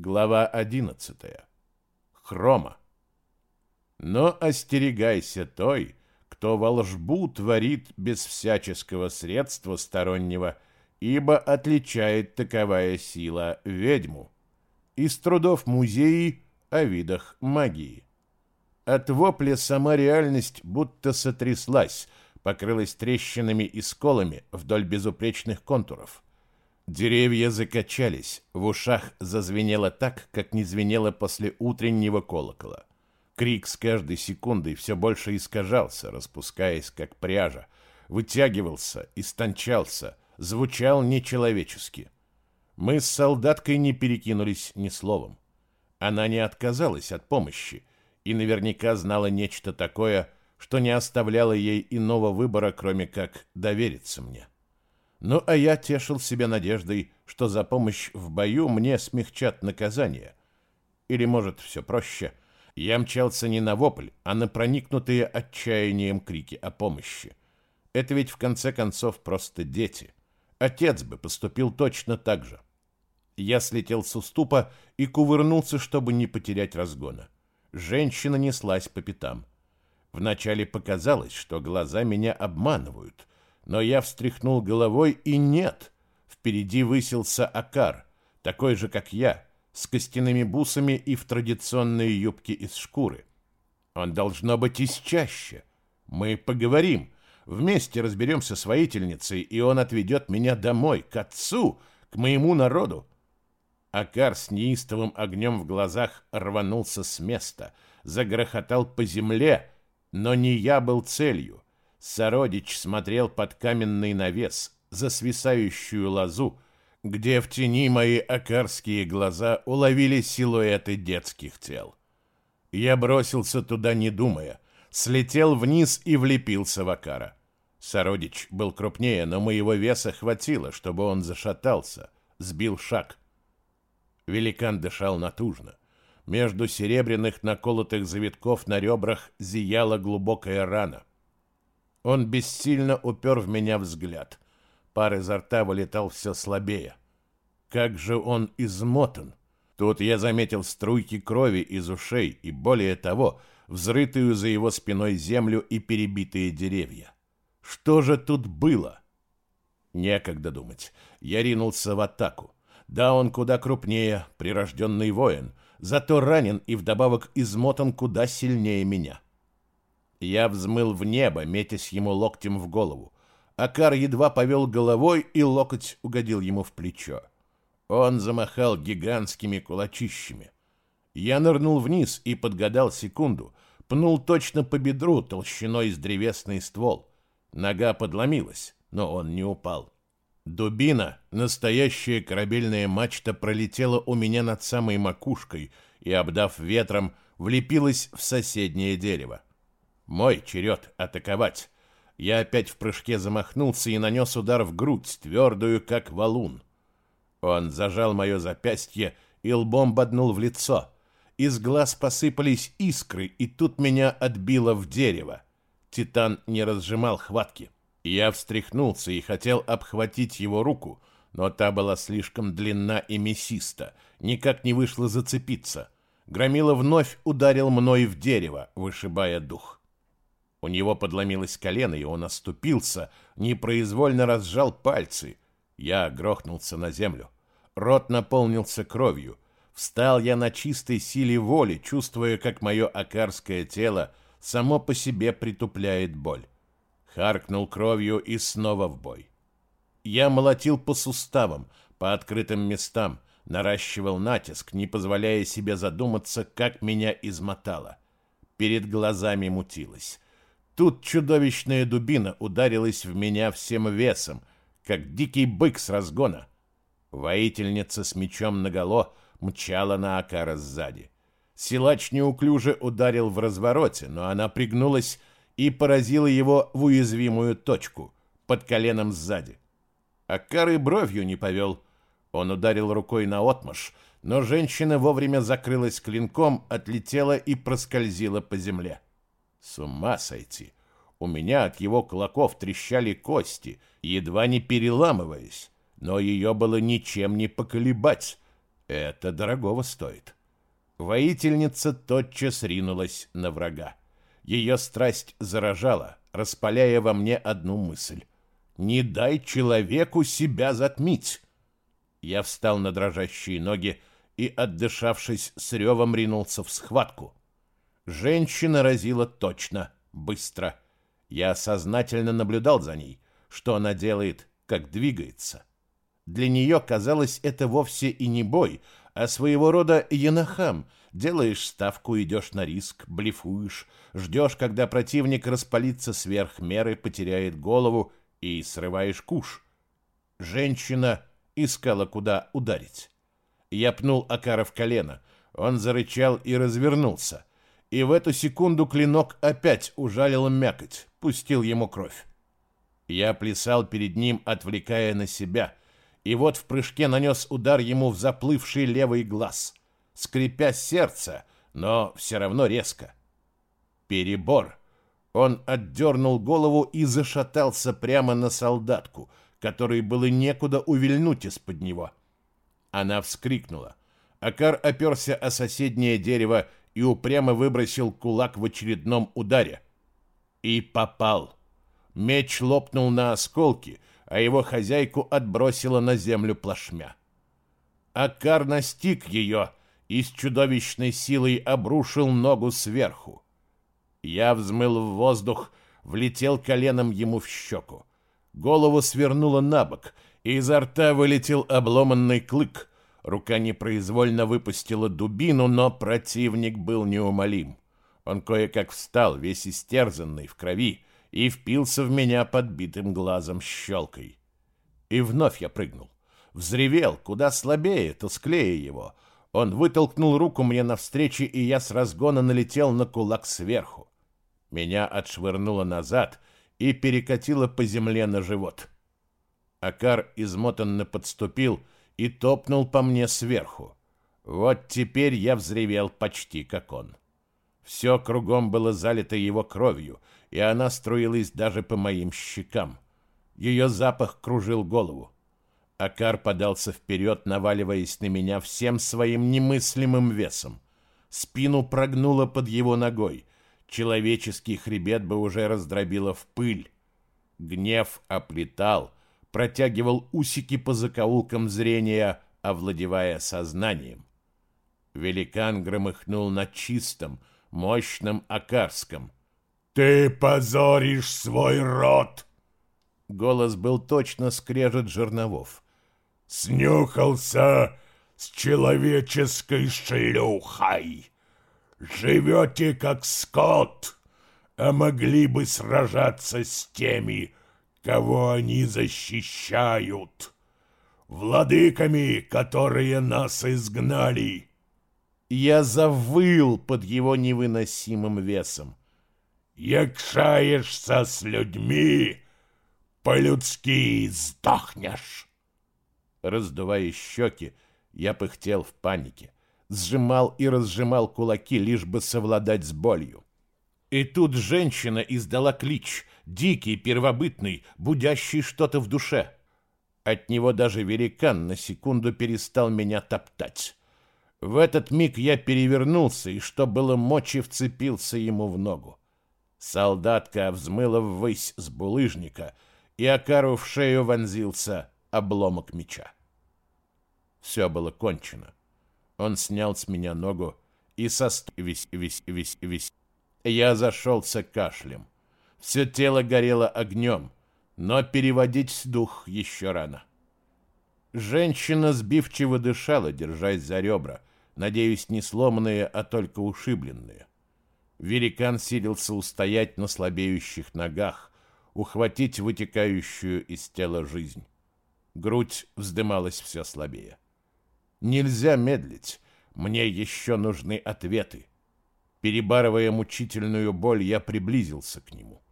Глава 11. Хрома. Но остерегайся той, кто волжбу творит без всяческого средства стороннего, ибо отличает таковая сила ведьму. Из трудов музеи о видах магии. От вопля сама реальность будто сотряслась, покрылась трещинами и сколами вдоль безупречных контуров. Деревья закачались, в ушах зазвенело так, как не звенело после утреннего колокола. Крик с каждой секундой все больше искажался, распускаясь, как пряжа, вытягивался, истончался, звучал нечеловечески. Мы с солдаткой не перекинулись ни словом. Она не отказалась от помощи и наверняка знала нечто такое, что не оставляло ей иного выбора, кроме как довериться мне. Ну, а я тешил себя надеждой, что за помощь в бою мне смягчат наказание. Или, может, все проще. Я мчался не на вопль, а на проникнутые отчаянием крики о помощи. Это ведь, в конце концов, просто дети. Отец бы поступил точно так же. Я слетел с уступа и кувырнулся, чтобы не потерять разгона. Женщина неслась по пятам. Вначале показалось, что глаза меня обманывают, но я встряхнул головой, и нет. Впереди высился Акар, такой же, как я, с костяными бусами и в традиционной юбке из шкуры. Он должно быть из чаще. Мы поговорим, вместе разберемся с воительницей, и он отведет меня домой, к отцу, к моему народу. Акар с неистовым огнем в глазах рванулся с места, загрохотал по земле, но не я был целью. Сородич смотрел под каменный навес, за свисающую лозу, где в тени мои акарские глаза уловили силуэты детских тел. Я бросился туда, не думая, слетел вниз и влепился в Акара. Сородич был крупнее, но моего веса хватило, чтобы он зашатался, сбил шаг. Великан дышал натужно. Между серебряных наколотых завитков на ребрах зияла глубокая рана. Он бессильно упер в меня взгляд. Пар изо рта вылетал все слабее. Как же он измотан! Тут я заметил струйки крови из ушей и, более того, взрытую за его спиной землю и перебитые деревья. Что же тут было? Некогда думать. Я ринулся в атаку. Да, он куда крупнее, прирожденный воин, зато ранен и вдобавок измотан куда сильнее меня. Я взмыл в небо, метясь ему локтем в голову. Акар едва повел головой, и локоть угодил ему в плечо. Он замахал гигантскими кулачищами. Я нырнул вниз и подгадал секунду, пнул точно по бедру толщиной с древесный ствол. Нога подломилась, но он не упал. Дубина, настоящая корабельная мачта, пролетела у меня над самой макушкой и, обдав ветром, влепилась в соседнее дерево. Мой черед атаковать. Я опять в прыжке замахнулся и нанес удар в грудь, твердую, как валун. Он зажал мое запястье и лбом боднул в лицо. Из глаз посыпались искры, и тут меня отбило в дерево. Титан не разжимал хватки. Я встряхнулся и хотел обхватить его руку, но та была слишком длинна и мясиста, никак не вышло зацепиться. Громила вновь ударил мной в дерево, вышибая дух. У него подломилось колено, и он оступился, непроизвольно разжал пальцы. Я грохнулся на землю. Рот наполнился кровью. Встал я на чистой силе воли, чувствуя, как мое акарское тело само по себе притупляет боль. Харкнул кровью и снова в бой. Я молотил по суставам, по открытым местам, наращивал натиск, не позволяя себе задуматься, как меня измотало. Перед глазами мутилось. Тут чудовищная дубина ударилась в меня всем весом, как дикий бык с разгона. Воительница с мечом наголо мчала на Акара сзади. Силач неуклюже ударил в развороте, но она пригнулась и поразила его в уязвимую точку, под коленом сзади. Акар и бровью не повел. Он ударил рукой на отмаш, но женщина вовремя закрылась клинком, отлетела и проскользила по земле. С ума сойти! У меня от его кулаков трещали кости, едва не переламываясь, но ее было ничем не поколебать. Это дорогого стоит. Воительница тотчас ринулась на врага. Ее страсть заражала, распаляя во мне одну мысль. «Не дай человеку себя затмить!» Я встал на дрожащие ноги и, отдышавшись, с ревом ринулся в схватку. Женщина разила точно, быстро. Я сознательно наблюдал за ней, что она делает, как двигается. Для нее, казалось, это вовсе и не бой, а своего рода янахам. Делаешь ставку, идешь на риск, блефуешь, ждешь, когда противник распалится сверх меры, потеряет голову и срываешь куш. Женщина искала, куда ударить. Я пнул Акара в колено. Он зарычал и развернулся. И в эту секунду клинок опять ужалил мякоть, пустил ему кровь. Я плясал перед ним, отвлекая на себя, и вот в прыжке нанес удар ему в заплывший левый глаз, скрипя сердце, но все равно резко. Перебор. Он отдернул голову и зашатался прямо на солдатку, которой было некуда увильнуть из-под него. Она вскрикнула. Акар оперся о соседнее дерево и упрямо выбросил кулак в очередном ударе. И попал. Меч лопнул на осколки, а его хозяйку отбросило на землю плашмя. Акар настиг ее и с чудовищной силой обрушил ногу сверху. Я взмыл в воздух, влетел коленом ему в щеку. Голову свернуло на бок, и изо рта вылетел обломанный клык. Рука непроизвольно выпустила дубину, но противник был неумолим. Он кое-как встал, весь истерзанный, в крови, и впился в меня подбитым глазом щелкой. И вновь я прыгнул. Взревел, куда слабее, тусклее его. Он вытолкнул руку мне навстречу, и я с разгона налетел на кулак сверху. Меня отшвырнуло назад и перекатило по земле на живот. Акар измотанно подступил и топнул по мне сверху. Вот теперь я взревел почти как он. Все кругом было залито его кровью, и она струилась даже по моим щекам. Ее запах кружил голову. Акар подался вперед, наваливаясь на меня всем своим немыслимым весом. Спину прогнуло под его ногой. Человеческий хребет бы уже раздробило в пыль. Гнев оплетал, протягивал усики по закоулкам зрения, овладевая сознанием. Великан громыхнул на чистом, мощном акарском — «Ты позоришь свой род!» Голос был точно скрежет жерновов. «Снюхался с человеческой шлюхой! Живете как скот, а могли бы сражаться с теми, кого они защищают, владыками, которые нас изгнали!» Я завыл под его невыносимым весом якшаешься с людьми, по-людски сдохнешь. Раздувая щеки, я пыхтел в панике, сжимал и разжимал кулаки, лишь бы совладать с болью. И тут женщина издала клич, дикий, первобытный, будящий что-то в душе. От него даже великан на секунду перестал меня топтать. В этот миг я перевернулся и, что было мочи, вцепился ему в ногу. Солдатка взмыла ввысь с булыжника, и Акару в шею вонзился обломок меча. Все было кончено. Он снял с меня ногу и сост... Вись, вись, вись, вись. Я зашелся кашлем. Все тело горело огнем, но переводить дух еще рано. Женщина сбивчиво дышала, держась за ребра, надеюсь, не сломанные, а только ушибленные. Великан силился устоять на слабеющих ногах, ухватить вытекающую из тела жизнь. Грудь вздымалась все слабее. Нельзя медлить, мне еще нужны ответы. Перебарывая мучительную боль, я приблизился к нему.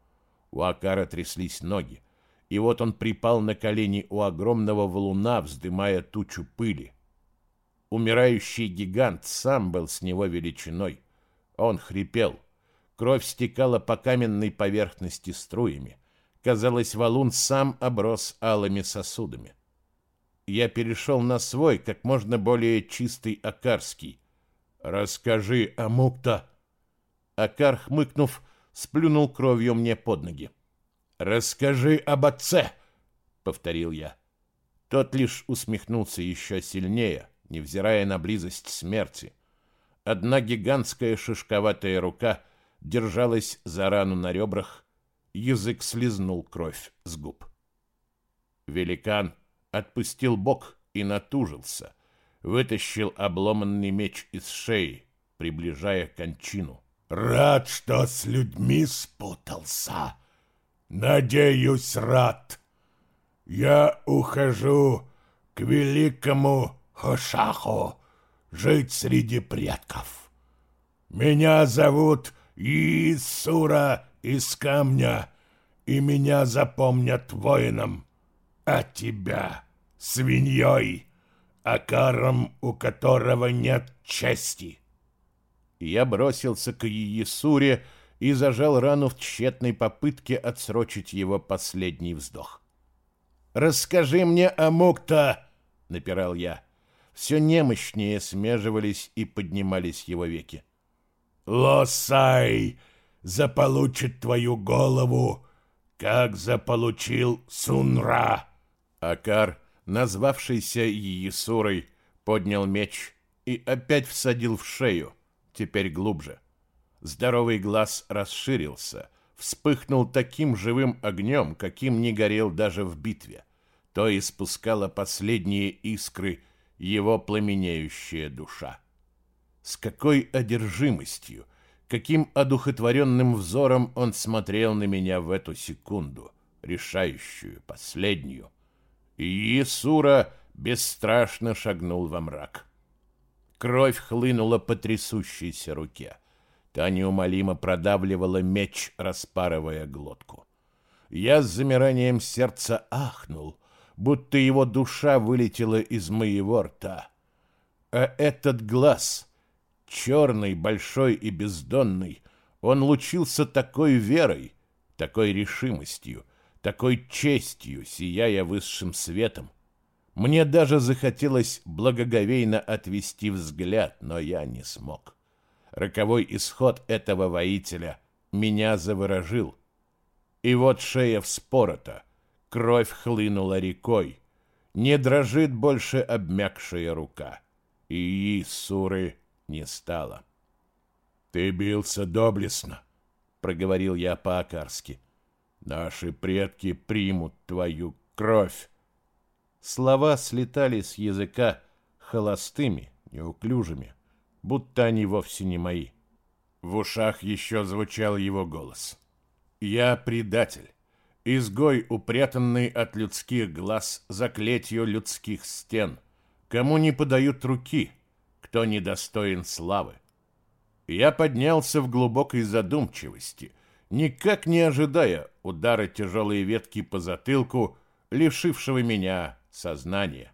У Акара тряслись ноги, и вот он припал на колени у огромного валуна, вздымая тучу пыли. Умирающий гигант сам был с него величиной. Он хрипел. Кровь стекала по каменной поверхности струями. Казалось, валун сам оброс алыми сосудами. я перешел на свой, как можно более чистый акарский. «Расскажи о Мукта!» Акар, хмыкнув, сплюнул кровью мне под ноги. «Расскажи об отце!» — повторил я. Тот лишь усмехнулся еще сильнее, невзирая на близость смерти. Одна гигантская шишковатая рука держалась за рану на ребрах, язык слезнул кровь с губ. Великан отпустил бок и натужился, вытащил обломанный меч из шеи, приближая кончину. «Рад, что с людьми спутался!» Надеюсь, рад. Я ухожу к великому Хошаху жить среди предков. Меня зовут Исура из камня, и меня запомнят воином, а тебя — свиньей, акаром, у которого нет чести. Я бросился к Иисуре, и зажал рану в тщетной попытке отсрочить его последний вздох. «Расскажи мне о Мукта!» — напирал я. Все немощнее смеживались и поднимались его веки. «Лосай заполучит твою голову, как заполучил Сунра!» Акар, назвавшийся Иесурой, поднял меч и опять всадил в шею, теперь глубже. Здоровый глаз расширился, вспыхнул таким живым огнем, каким не горел даже в битве. То испускала последние искры его пламенеющая душа. С какой одержимостью, каким одухотворенным взором он смотрел на меня в эту секунду, решающую, последнюю. И Исура бесстрашно шагнул во мрак. Кровь хлынула по трясущейся руке. Та неумолимо продавливала меч, распарывая глотку. Я с замиранием сердца ахнул, будто его душа вылетела из моего рта. А этот глаз, черный, большой и бездонный, он лучился такой верой, такой решимостью, такой честью, сияя высшим светом. Мне даже захотелось благоговейно отвести взгляд, но я не смог. Роковой исход этого воителя меня заворожил. И вот шея вспорота, кровь хлынула рекой, не дрожит больше обмякшая рука, и Исуры не стало. «Ты бился доблестно», — проговорил я по-акарски. «Наши предки примут твою кровь». Слова слетали с языка холостыми, неуклюжими будто они вовсе не мои. В ушах еще звучал его голос. «Я предатель, изгой, упрятанный от людских глаз заклетью людских стен, кому не подают руки, кто недостоин славы. Я поднялся в глубокой задумчивости, никак не ожидая удара тяжелой ветки по затылку, лишившего меня сознания.